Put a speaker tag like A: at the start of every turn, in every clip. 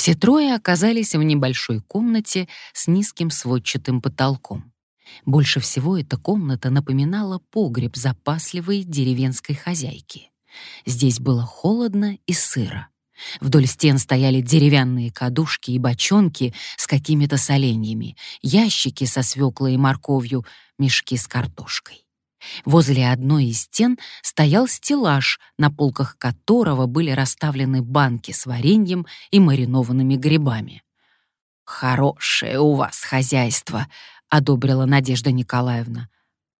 A: Все трое оказались в небольшой комнате с низким сводчатым потолком. Больше всего эта комната напоминала погреб запасливой деревенской хозяйки. Здесь было холодно и сыро. Вдоль стен стояли деревянные кадушки и бочонки с какими-то соленьями, ящики со свеклой и морковью, мешки с картошкой. Возле одной из стен стоял стеллаж, на полках которого были расставлены банки с вареньем и маринованными грибами. «Хорошее у вас хозяйство», — одобрила Надежда Николаевна.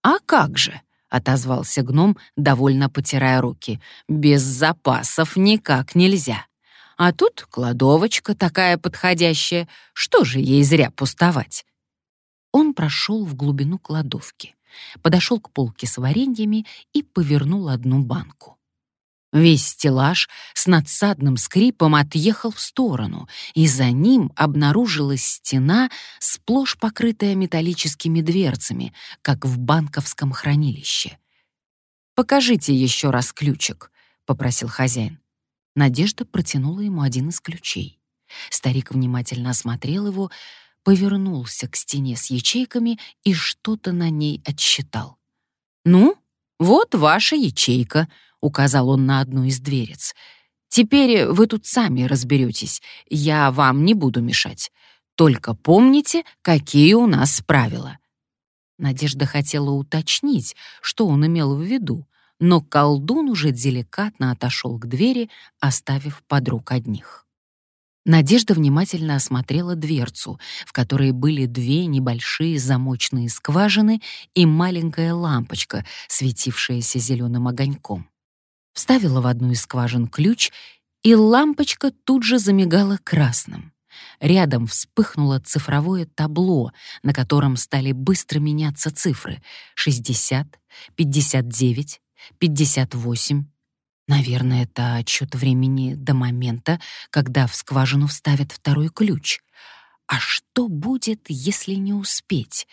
A: «А как же?» — отозвался гном, довольно потирая руки. «Без запасов никак нельзя. А тут кладовочка такая подходящая, что же ей зря пустовать?» Он прошел в глубину кладовки подошел к полке с вареньями и повернул одну банку. Весь стеллаж с надсадным скрипом отъехал в сторону, и за ним обнаружилась стена, сплошь покрытая металлическими дверцами, как в банковском хранилище. «Покажите еще раз ключик», — попросил хозяин. Надежда протянула ему один из ключей. Старик внимательно осмотрел его, повернулся к стене с ячейками и что-то на ней отсчитал. «Ну, вот ваша ячейка», — указал он на одну из дверец. «Теперь вы тут сами разберетесь, я вам не буду мешать. Только помните, какие у нас правила». Надежда хотела уточнить, что он имел в виду, но колдун уже деликатно отошел к двери, оставив подруг одних. Надежда внимательно осмотрела дверцу, в которой были две небольшие замочные скважины и маленькая лампочка, светившаяся зеленым огоньком. Вставила в одну из скважин ключ, и лампочка тут же замигала красным. Рядом вспыхнуло цифровое табло, на котором стали быстро меняться цифры — 60, 59, 58, Наверное, это отчет времени до момента, когда в скважину вставят второй ключ. А что будет, если не успеть?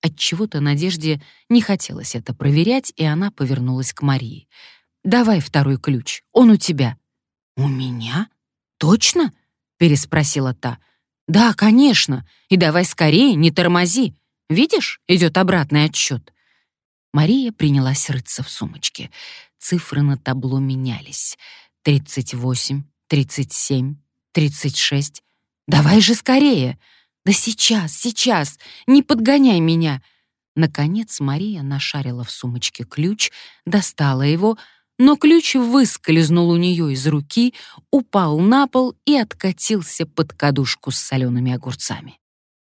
A: От чего-то Надежде не хотелось это проверять, и она повернулась к Марии. «Давай второй ключ, он у тебя». «У меня? Точно?» — переспросила та. «Да, конечно. И давай скорее, не тормози. Видишь, идет обратный отсчет». Мария принялась рыться в сумочке. Цифры на табло менялись. 38, 37, 36. «Давай же скорее!» «Да сейчас, сейчас! Не подгоняй меня!» Наконец Мария нашарила в сумочке ключ, достала его, но ключ выскользнул у нее из руки, упал на пол и откатился под кадушку с солеными огурцами.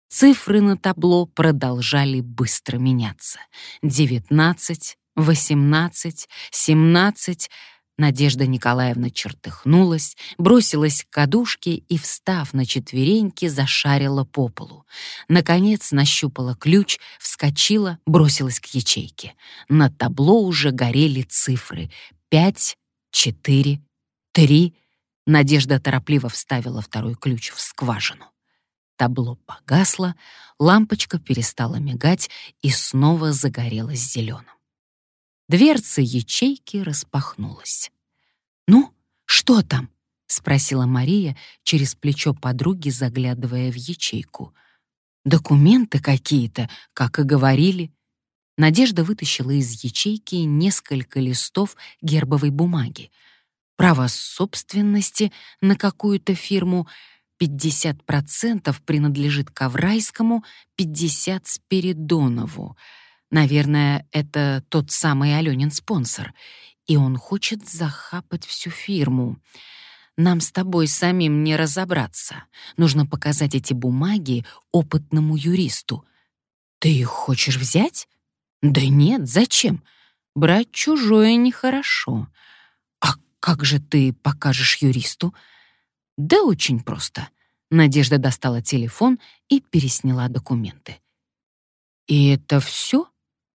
A: Цифры на табло продолжали быстро меняться. Девятнадцать, восемнадцать, семнадцать. Надежда Николаевна чертыхнулась, бросилась к кадушке и, встав на четвереньки, зашарила по полу. Наконец нащупала ключ, вскочила, бросилась к ячейке. На табло уже горели цифры — пять, четыре, три. Надежда торопливо вставила второй ключ в скважину. Табло погасло, лампочка перестала мигать и снова загорелась зеленым. Дверца ячейки распахнулась. «Ну, что там?» — спросила Мария через плечо подруги, заглядывая в ячейку. «Документы какие-то, как и говорили». Надежда вытащила из ячейки несколько листов гербовой бумаги. Право собственности на какую-то фирму 50% принадлежит Коврайскому, 50% — Спиридонову — Наверное, это тот самый Алёнин спонсор, и он хочет захапать всю фирму. Нам с тобой самим не разобраться. Нужно показать эти бумаги опытному юристу. Ты их хочешь взять? Да нет, зачем? Брать чужое нехорошо. А как же ты покажешь юристу? Да очень просто. Надежда достала телефон и пересняла документы. И это все?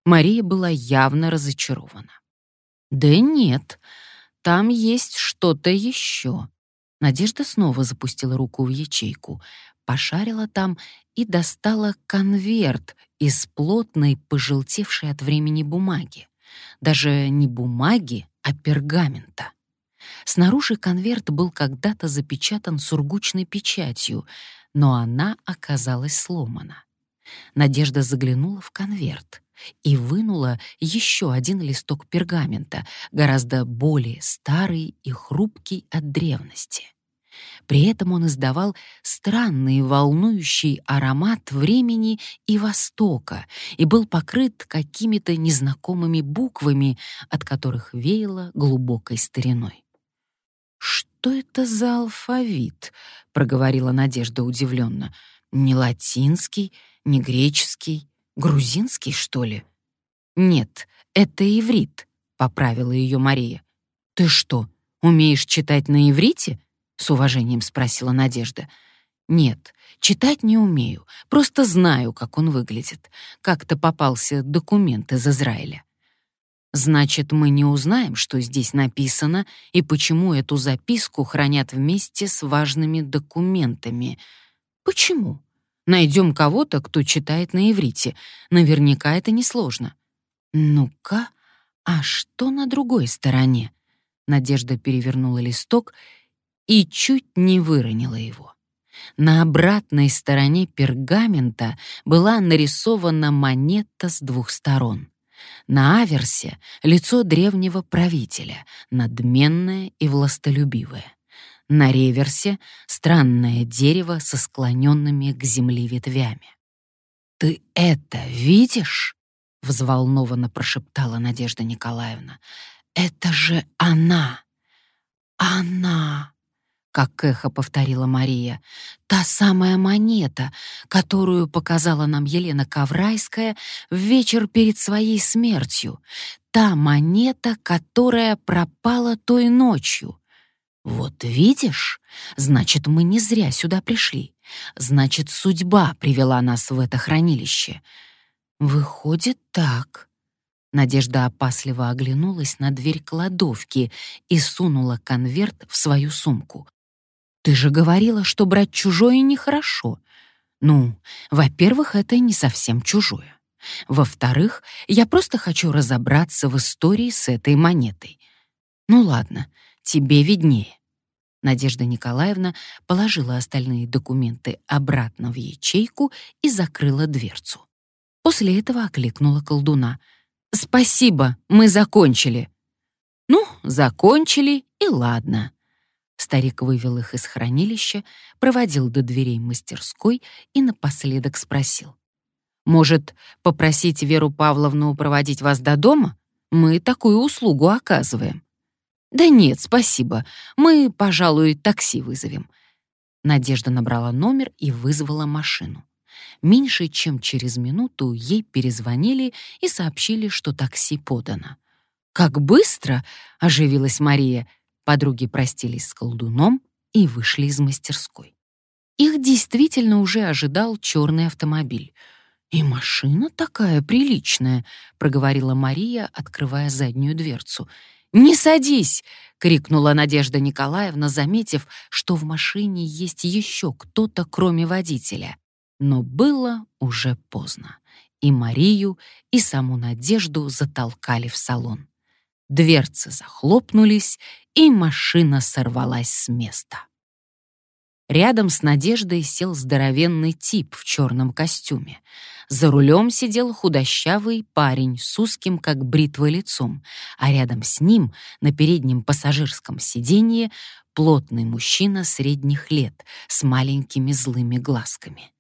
A: Мария была явно разочарована. «Да нет, там есть что-то еще». Надежда снова запустила руку в ячейку, пошарила там и достала конверт из плотной, пожелтевшей от времени бумаги. Даже не бумаги, а пергамента. Снаружи конверт был когда-то запечатан сургучной печатью, но она оказалась сломана. Надежда заглянула в конверт и вынула еще один листок пергамента, гораздо более старый и хрупкий от древности. При этом он издавал странный волнующий аромат времени и Востока и был покрыт какими-то незнакомыми буквами, от которых веяло глубокой стариной. «Что это за алфавит?» — проговорила Надежда удивленно. «Не латинский, не греческий, грузинский, что ли?» «Нет, это иврит», — поправила ее Мария. «Ты что, умеешь читать на иврите?» — с уважением спросила Надежда. «Нет, читать не умею, просто знаю, как он выглядит. Как-то попался документ из Израиля». Значит, мы не узнаем, что здесь написано и почему эту записку хранят вместе с важными документами. Почему? Найдем кого-то, кто читает на иврите. Наверняка это несложно. Ну-ка, а что на другой стороне? Надежда перевернула листок и чуть не выронила его. На обратной стороне пергамента была нарисована монета с двух сторон. На аверсе — лицо древнего правителя, надменное и властолюбивое. На реверсе — странное дерево со склоненными к земле ветвями. «Ты это видишь?» — взволнованно прошептала Надежда Николаевна. «Это же она! Она!» как эхо повторила Мария. Та самая монета, которую показала нам Елена Коврайская в вечер перед своей смертью. Та монета, которая пропала той ночью. Вот видишь, значит, мы не зря сюда пришли. Значит, судьба привела нас в это хранилище. Выходит так. Надежда опасливо оглянулась на дверь кладовки и сунула конверт в свою сумку. Ты же говорила, что брать чужое нехорошо. Ну, во-первых, это не совсем чужое. Во-вторых, я просто хочу разобраться в истории с этой монетой. Ну ладно, тебе виднее. Надежда Николаевна положила остальные документы обратно в ячейку и закрыла дверцу. После этого окликнула колдуна. «Спасибо, мы закончили». «Ну, закончили, и ладно». Старик вывел их из хранилища, проводил до дверей мастерской и напоследок спросил. «Может, попросить Веру Павловну проводить вас до дома? Мы такую услугу оказываем». «Да нет, спасибо. Мы, пожалуй, такси вызовем». Надежда набрала номер и вызвала машину. Меньше чем через минуту ей перезвонили и сообщили, что такси подано. «Как быстро!» — оживилась Мария. Подруги простились с колдуном и вышли из мастерской. Их действительно уже ожидал черный автомобиль. «И машина такая приличная», — проговорила Мария, открывая заднюю дверцу. «Не садись!» — крикнула Надежда Николаевна, заметив, что в машине есть еще кто-то, кроме водителя. Но было уже поздно. И Марию, и саму Надежду затолкали в салон. Дверцы захлопнулись, и машина сорвалась с места. Рядом с Надеждой сел здоровенный тип в черном костюме. За рулем сидел худощавый парень с узким, как бритва, лицом, а рядом с ним, на переднем пассажирском сиденье, плотный мужчина средних лет с маленькими злыми глазками.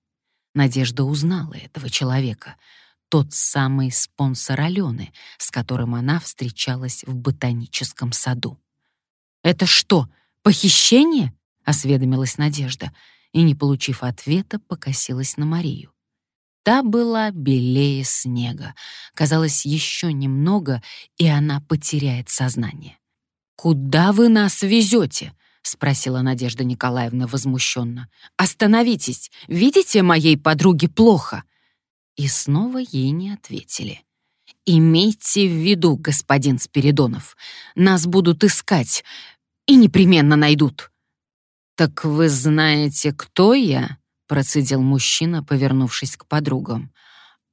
A: Надежда узнала этого человека — тот самый спонсор Алены, с которым она встречалась в ботаническом саду. «Это что, похищение?» — осведомилась Надежда, и, не получив ответа, покосилась на Марию. Та была белее снега. Казалось, еще немного, и она потеряет сознание. «Куда вы нас везете?» — спросила Надежда Николаевна возмущенно. «Остановитесь! Видите, моей подруге плохо!» И снова ей не ответили. «Имейте в виду, господин Спиридонов, нас будут искать и непременно найдут». «Так вы знаете, кто я?» — процедил мужчина, повернувшись к подругам.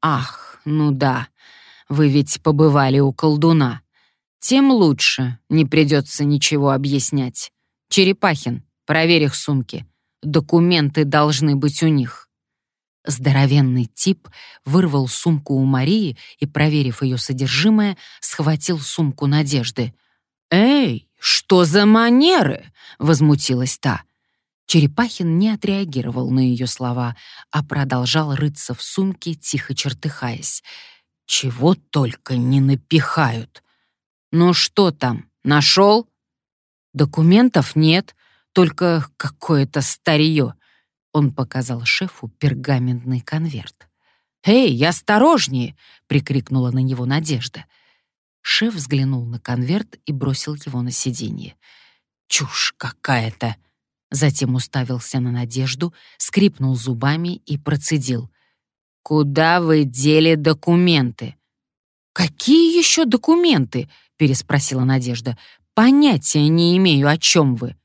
A: «Ах, ну да, вы ведь побывали у колдуна. Тем лучше, не придется ничего объяснять. Черепахин, проверь их сумки. Документы должны быть у них. Здоровенный тип вырвал сумку у Марии и, проверив ее содержимое, схватил сумку Надежды. «Эй, что за манеры?» — возмутилась та. Черепахин не отреагировал на ее слова, а продолжал рыться в сумке, тихо чертыхаясь. «Чего только не напихают!» «Ну что там, нашел?» «Документов нет, только какое-то старье». Он показал шефу пергаментный конверт. «Эй, осторожнее!» — прикрикнула на него Надежда. Шеф взглянул на конверт и бросил его на сиденье. «Чушь какая-то!» Затем уставился на Надежду, скрипнул зубами и процедил. «Куда вы дели документы?» «Какие еще документы?» — переспросила Надежда. «Понятия не имею, о чем вы».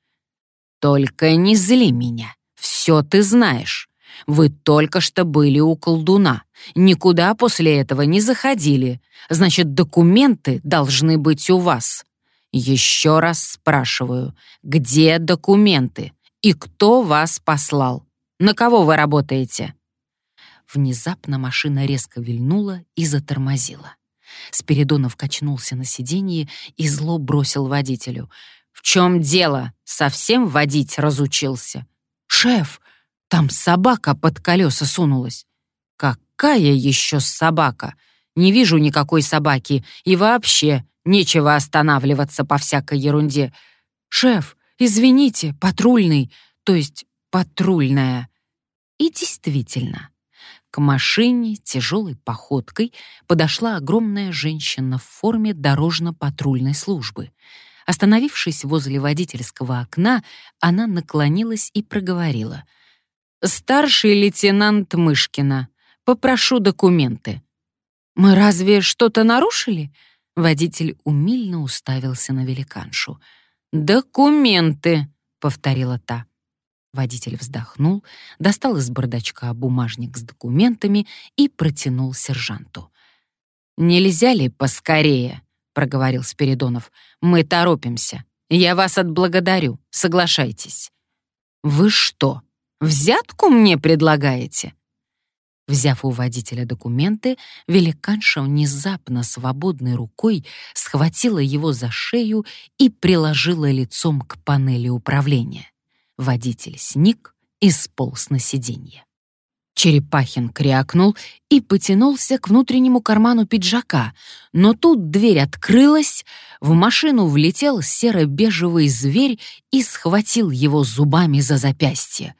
A: «Только не зли меня. Все ты знаешь. Вы только что были у колдуна. Никуда после этого не заходили. Значит, документы должны быть у вас. Еще раз спрашиваю, где документы и кто вас послал? На кого вы работаете?» Внезапно машина резко вильнула и затормозила. Спиридонов качнулся на сиденье и зло бросил водителю. «В чем дело? Совсем водить разучился?» «Шеф, там собака под колеса сунулась». «Какая еще собака? Не вижу никакой собаки, и вообще нечего останавливаться по всякой ерунде. Шеф, извините, патрульный, то есть патрульная». И действительно, к машине тяжелой походкой подошла огромная женщина в форме дорожно-патрульной службы. Остановившись возле водительского окна, она наклонилась и проговорила. «Старший лейтенант Мышкина, попрошу документы». «Мы разве что-то нарушили?» Водитель умильно уставился на великаншу. «Документы», — повторила та. Водитель вздохнул, достал из бардачка бумажник с документами и протянул сержанту. «Нельзя ли поскорее?» — проговорил Спиридонов. «Мы торопимся. Я вас отблагодарю. Соглашайтесь». «Вы что, взятку мне предлагаете?» Взяв у водителя документы, великанша внезапно свободной рукой схватила его за шею и приложила лицом к панели управления. Водитель сник и сполз на сиденье. Черепахин крякнул и потянулся к внутреннему карману пиджака, но тут дверь открылась, в машину влетел серо-бежевый зверь и схватил его зубами за запястье.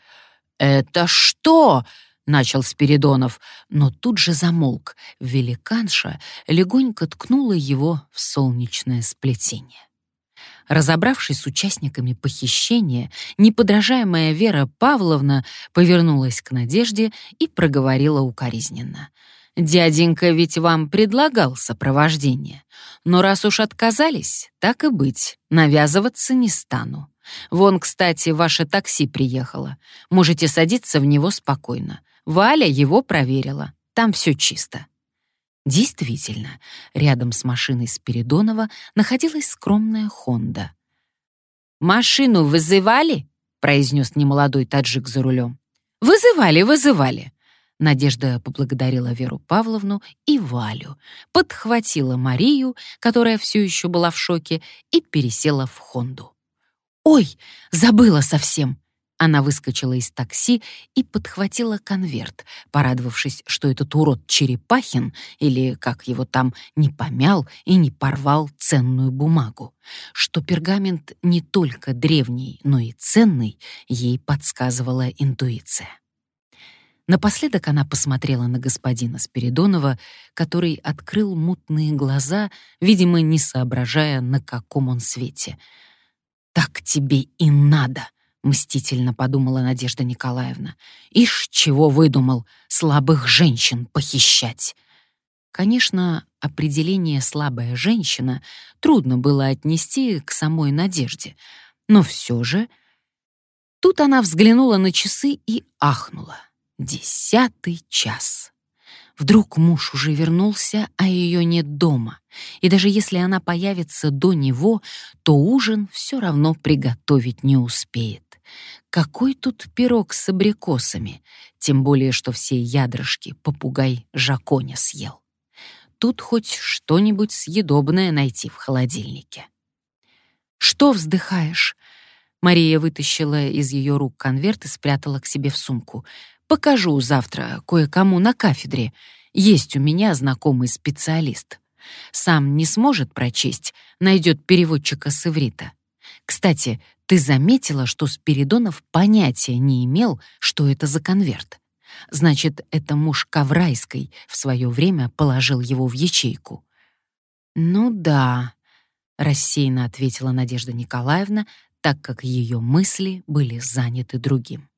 A: «Это что?» — начал Спиридонов, но тут же замолк. Великанша легонько ткнула его в солнечное сплетение. Разобравшись с участниками похищения, неподражаемая Вера Павловна повернулась к Надежде и проговорила укоризненно. «Дяденька ведь вам предлагал сопровождение. Но раз уж отказались, так и быть, навязываться не стану. Вон, кстати, ваше такси приехало. Можете садиться в него спокойно. Валя его проверила. Там все чисто. Действительно, рядом с машиной Спиридонова находилась скромная «Хонда». «Машину вызывали?» — произнес немолодой таджик за рулем. «Вызывали, вызывали». Надежда поблагодарила Веру Павловну и Валю, подхватила Марию, которая все еще была в шоке, и пересела в «Хонду». «Ой, забыла совсем!» Она выскочила из такси и подхватила конверт, порадовавшись, что этот урод Черепахин, или как его там, не помял и не порвал ценную бумагу. Что пергамент не только древний, но и ценный, ей подсказывала интуиция. Напоследок она посмотрела на господина Спиридонова, который открыл мутные глаза, видимо, не соображая, на каком он свете. «Так тебе и надо!» — мстительно подумала Надежда Николаевна. «Ишь, чего выдумал, слабых женщин похищать!» Конечно, определение «слабая женщина» трудно было отнести к самой Надежде, но все же... Тут она взглянула на часы и ахнула. Десятый час. Вдруг муж уже вернулся, а ее нет дома. И даже если она появится до него, то ужин все равно приготовить не успеет. Какой тут пирог с абрикосами, тем более, что все ядрышки попугай Жаконя съел. Тут хоть что-нибудь съедобное найти в холодильнике. «Что вздыхаешь?» Мария вытащила из ее рук конверт и спрятала к себе в сумку. «Покажу завтра кое-кому на кафедре. Есть у меня знакомый специалист. Сам не сможет прочесть, найдет переводчика с иврита. Кстати, ты заметила, что Спиридонов понятия не имел, что это за конверт? Значит, это муж Коврайской в свое время положил его в ячейку. «Ну да», — рассеянно ответила Надежда Николаевна, так как ее мысли были заняты другим.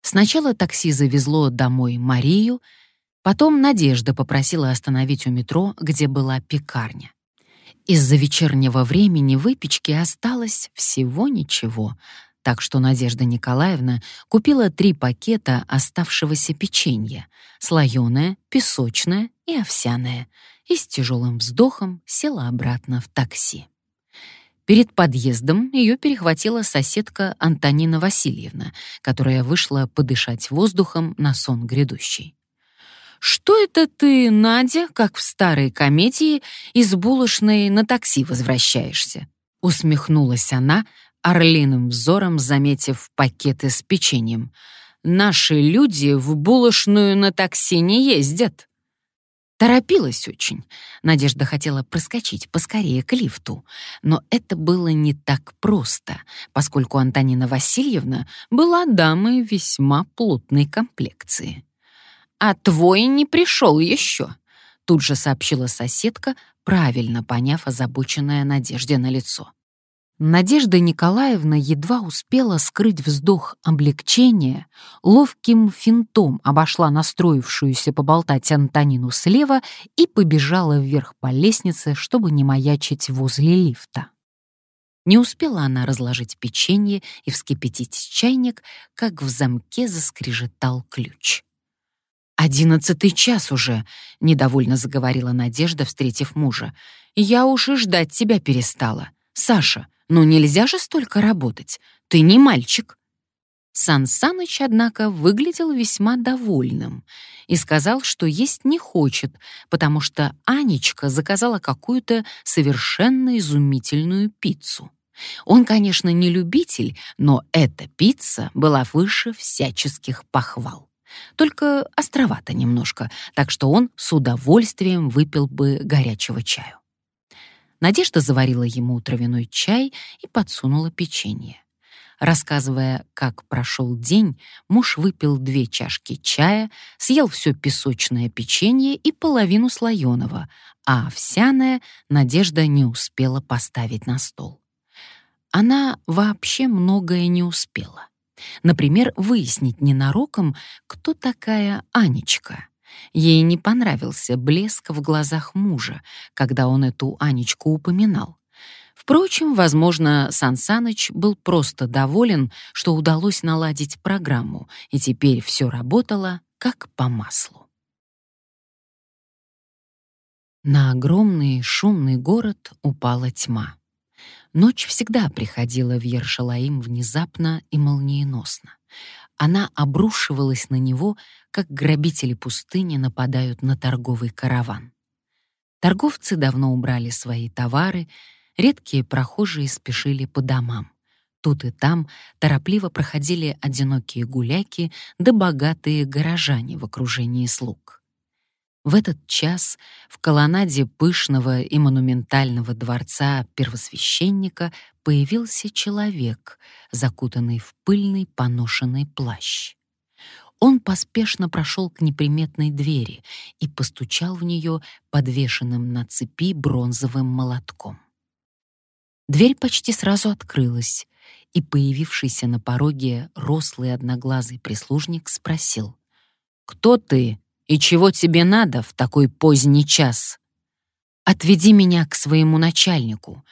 A: Сначала такси завезло домой Марию, потом Надежда попросила остановить у метро, где была пекарня. Из-за вечернего времени выпечки осталось всего ничего, так что Надежда Николаевна купила три пакета оставшегося печенья — слоёное, песочное и овсяное, и с тяжелым вздохом села обратно в такси. Перед подъездом ее перехватила соседка Антонина Васильевна, которая вышла подышать воздухом на сон грядущий. «Что это ты, Надя, как в старой комедии, из булочной на такси возвращаешься?» Усмехнулась она, орлиным взором заметив пакеты с печеньем. «Наши люди в булочную на такси не ездят». Торопилась очень. Надежда хотела проскочить поскорее к лифту. Но это было не так просто, поскольку Антонина Васильевна была дамой весьма плотной комплекции. «А твой не пришел еще», — тут же сообщила соседка, правильно поняв озабоченное Надежде на лицо. Надежда Николаевна едва успела скрыть вздох облегчения, ловким финтом обошла настроившуюся поболтать Антонину слева и побежала вверх по лестнице, чтобы не маячить возле лифта. Не успела она разложить печенье и вскипятить чайник, как в замке заскрежетал ключ. «Одиннадцатый час уже», — недовольно заговорила Надежда, встретив мужа. «Я уж и ждать тебя перестала. Саша, ну нельзя же столько работать. Ты не мальчик». Сан Саныч, однако, выглядел весьма довольным и сказал, что есть не хочет, потому что Анечка заказала какую-то совершенно изумительную пиццу. Он, конечно, не любитель, но эта пицца была выше всяческих похвал только островато немножко, так что он с удовольствием выпил бы горячего чаю. Надежда заварила ему травяной чай и подсунула печенье. Рассказывая, как прошел день, муж выпил две чашки чая, съел все песочное печенье и половину слоеного, а овсяное Надежда не успела поставить на стол. Она вообще многое не успела. Например, выяснить ненароком, кто такая Анечка. Ей не понравился блеск в глазах мужа, когда он эту Анечку упоминал. Впрочем, возможно, Сан Саныч был просто доволен, что удалось наладить программу, и теперь все работало как по маслу. На огромный шумный город упала тьма. Ночь всегда приходила в Ершалаим внезапно и молниеносно. Она обрушивалась на него, как грабители пустыни нападают на торговый караван. Торговцы давно убрали свои товары, редкие прохожие спешили по домам. Тут и там торопливо проходили одинокие гуляки да богатые горожане в окружении слуг. В этот час в колоннаде пышного и монументального дворца первосвященника появился человек, закутанный в пыльный поношенный плащ. Он поспешно прошел к неприметной двери и постучал в нее подвешенным на цепи бронзовым молотком. Дверь почти сразу открылась, и появившийся на пороге рослый одноглазый прислужник спросил: "Кто ты и чего тебе надо в такой поздний час? Отведи меня к своему начальнику.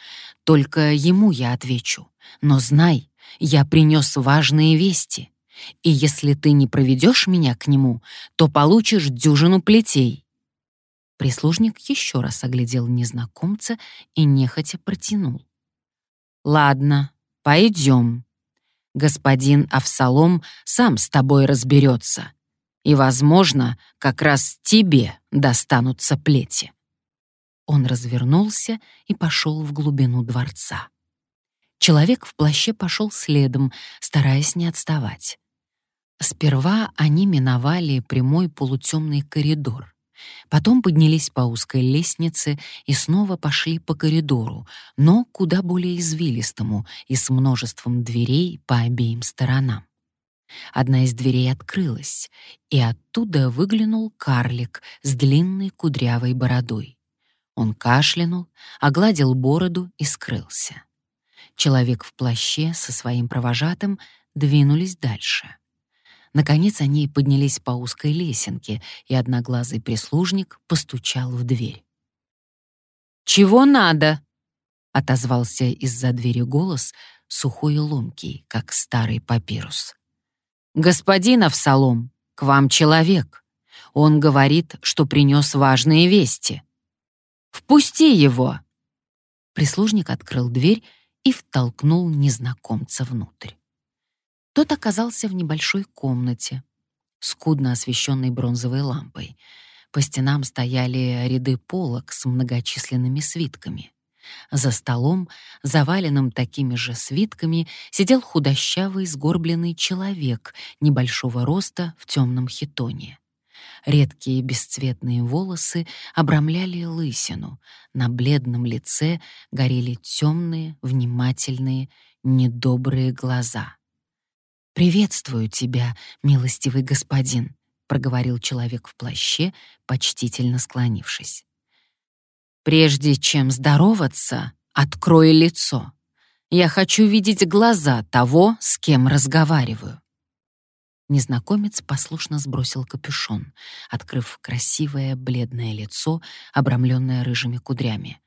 A: Только ему я отвечу. Но знай, я принес важные вести. И если ты не проведешь меня к нему, то получишь дюжину плетей». Прислужник еще раз оглядел незнакомца и нехотя протянул. «Ладно, пойдем. Господин Авсалом сам с тобой разберется, и, возможно, как раз тебе достанутся плети». Он развернулся и пошел в глубину дворца. Человек в плаще пошел следом, стараясь не отставать. Сперва они миновали прямой полутемный коридор. Потом поднялись по узкой лестнице и снова пошли по коридору, но куда более извилистому и с множеством дверей по обеим сторонам. Одна из дверей открылась, и оттуда выглянул карлик с длинной кудрявой бородой. Он кашлянул, огладил бороду и скрылся. Человек в плаще со своим провожатым двинулись дальше. Наконец они поднялись по узкой лесенке, и одноглазый прислужник постучал в дверь. «Чего надо?» — отозвался из-за двери голос, сухой и ломкий, как старый папирус. «Господин Авсалом, к вам человек. Он говорит, что принес важные вести. Впусти его!» Прислужник открыл дверь и втолкнул незнакомца внутрь. Тот оказался в небольшой комнате, скудно освещенной бронзовой лампой. По стенам стояли ряды полок с многочисленными свитками. За столом, заваленным такими же свитками, сидел худощавый сгорбленный человек небольшого роста в темном хитоне. Редкие бесцветные волосы обрамляли лысину, на бледном лице горели темные, внимательные, недобрые глаза — «Приветствую тебя, милостивый господин», — проговорил человек в плаще, почтительно склонившись. «Прежде чем здороваться, открой лицо. Я хочу видеть глаза того, с кем разговариваю». Незнакомец послушно сбросил капюшон, открыв красивое бледное лицо, обрамленное рыжими кудрями.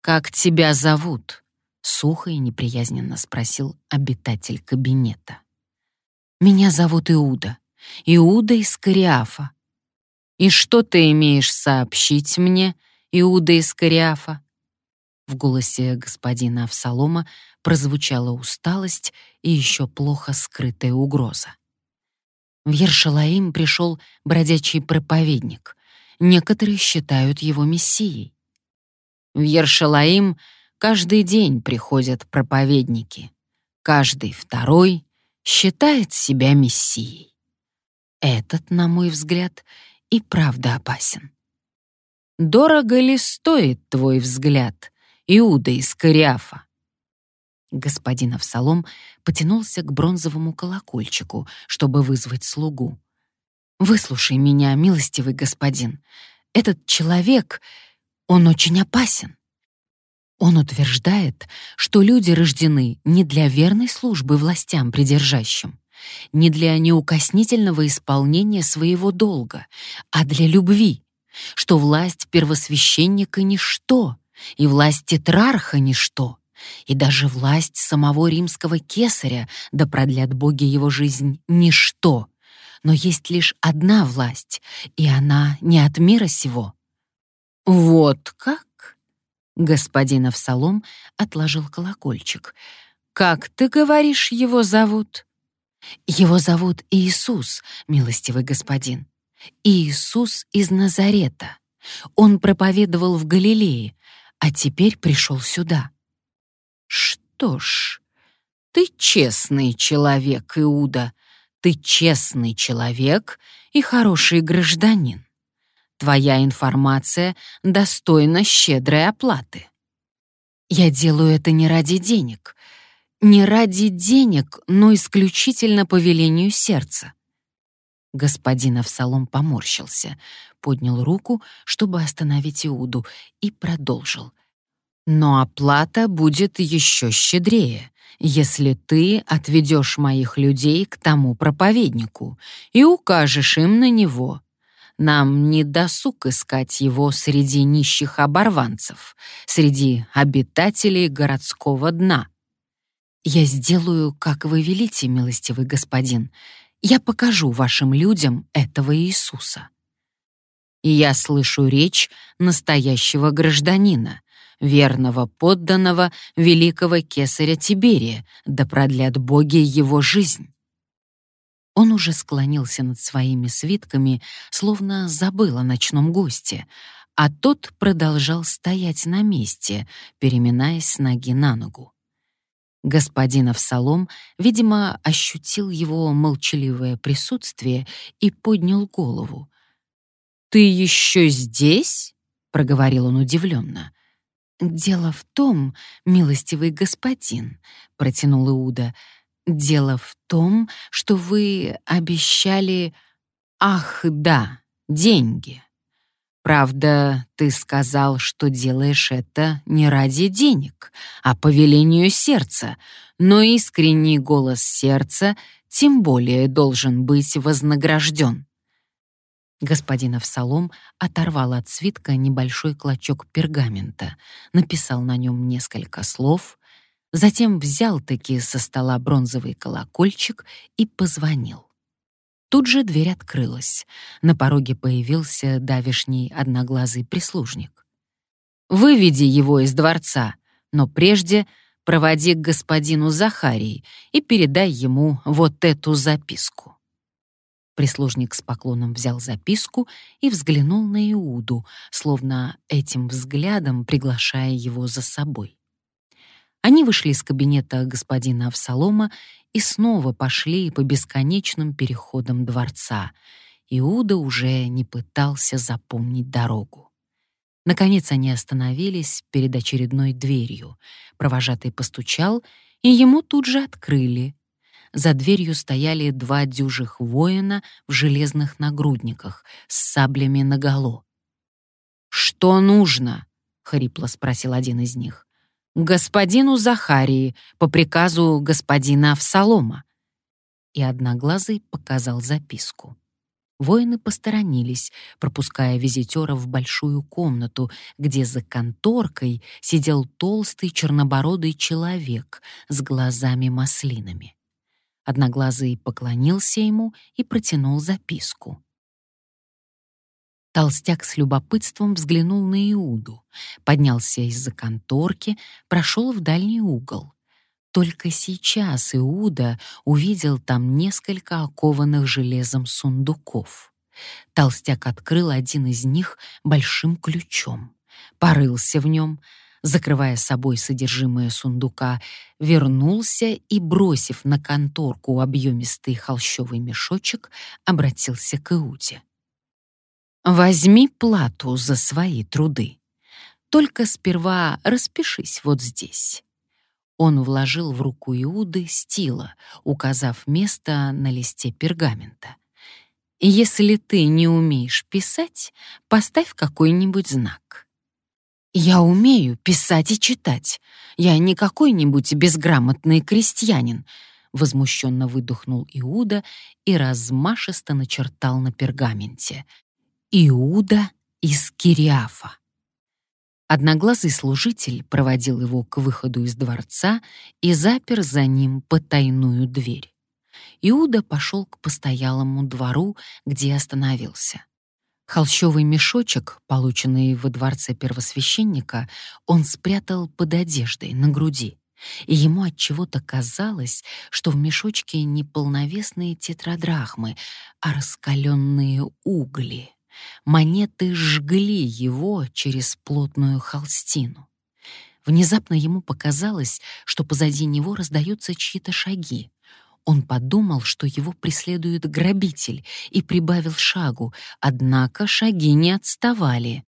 A: «Как тебя зовут?» — сухо и неприязненно спросил обитатель кабинета. Меня зовут Иуда. Иуда из Кориафа. И что ты имеешь сообщить мне, Иуда из Кориафа? В голосе господина Авсалома прозвучала усталость и еще плохо скрытая угроза. В Ершалаим пришел бродячий проповедник. Некоторые считают его мессией. В Ершалаим каждый день приходят проповедники. Каждый второй считает себя мессией. Этот, на мой взгляд, и правда опасен. Дорого ли стоит твой взгляд, Иуда из Кориафа? Господин Авсалом потянулся к бронзовому колокольчику, чтобы вызвать слугу. «Выслушай меня, милостивый господин. Этот человек, он очень опасен. Он утверждает, что люди рождены не для верной службы властям придержащим, не для неукоснительного исполнения своего долга, а для любви, что власть первосвященника — ничто, и власть тетрарха — ничто, и даже власть самого римского кесаря, да продлят боги его жизнь, — ничто. Но есть лишь одна власть, и она не от мира сего. Вот как? Господин Авсалом отложил колокольчик. «Как ты говоришь, его зовут?» «Его зовут Иисус, милостивый господин. Иисус из Назарета. Он проповедовал в Галилее, а теперь пришел сюда». «Что ж, ты честный человек, Иуда. Ты честный человек и хороший гражданин. Твоя информация достойна щедрой оплаты. Я делаю это не ради денег. Не ради денег, но исключительно по велению сердца. Господин Авсалом поморщился, поднял руку, чтобы остановить Иуду, и продолжил. «Но оплата будет еще щедрее, если ты отведешь моих людей к тому проповеднику и укажешь им на него, нам не досуг искать его среди нищих оборванцев, среди обитателей городского дна. «Я сделаю, как вы велите, милостивый господин. Я покажу вашим людям этого Иисуса». Я слышу речь настоящего гражданина, верного подданного великого кесаря Тиберия, да продлят боги его жизнь. Он уже склонился над своими свитками, словно забыл о ночном госте, а тот продолжал стоять на месте, переминаясь с ноги на ногу. Господин Авсалом, видимо, ощутил его молчаливое присутствие и поднял голову. «Ты еще здесь?» — проговорил он удивленно. «Дело в том, милостивый господин», — протянул Иуда, «дело в том, что вы обещали...» «Ах, да, деньги. Правда, ты сказал, что делаешь это не ради денег, а по велению сердца, но искренний голос сердца тем более должен быть вознагражден. Господин Авсалом оторвал от свитка небольшой клочок пергамента, написал на нем несколько слов, затем взял-таки со стола бронзовый колокольчик и позвонил. Тут же дверь открылась. На пороге появился давишний одноглазый прислужник. «Выведи его из дворца, но прежде проводи к господину Захарии и передай ему вот эту записку». Прислужник с поклоном взял записку и взглянул на Иуду, словно этим взглядом приглашая его за собой. Они вышли из кабинета господина Авсалома и снова пошли по бесконечным переходам дворца. Иуда уже не пытался запомнить дорогу. Наконец они остановились перед очередной дверью. Провожатый постучал, и ему тут же открыли. За дверью стояли два дюжих воина в железных нагрудниках с саблями наголо. «Что нужно?» — хрипло спросил один из них господину Захарии по приказу господина Авсалома. И Одноглазый показал записку. Воины посторонились, пропуская визитера в большую комнату, где за конторкой сидел толстый чернобородый человек с глазами-маслинами. Одноглазый поклонился ему и протянул записку. Толстяк с любопытством взглянул на Иуду, поднялся из-за конторки, прошел в дальний угол. Только сейчас Иуда увидел там несколько окованных железом сундуков. Толстяк открыл один из них большим ключом, порылся в нем, закрывая собой содержимое сундука, вернулся и, бросив на конторку объемистый холщовый мешочек, обратился к Иуде. Возьми плату за свои труды. Только сперва распишись вот здесь. Он вложил в руку Иуды стила, указав место на листе пергамента. Если ты не умеешь писать, поставь какой-нибудь знак. Я умею писать и читать. Я не какой-нибудь безграмотный крестьянин, возмущенно выдохнул Иуда и размашисто начертал на пергаменте Иуда из Кириафа. Одноглазый служитель проводил его к выходу из дворца и запер за ним потайную дверь. Иуда пошел к постоялому двору, где остановился. Холщовый мешочек, полученный во дворце первосвященника, он спрятал под одеждой на груди. И ему от чего-то казалось, что в мешочке не полновесные тетрадрахмы, а раскаленные угли. Монеты жгли его через плотную холстину. Внезапно ему показалось, что позади него раздаются чьи-то шаги. Он подумал, что его преследует грабитель, и прибавил шагу, однако шаги не отставали.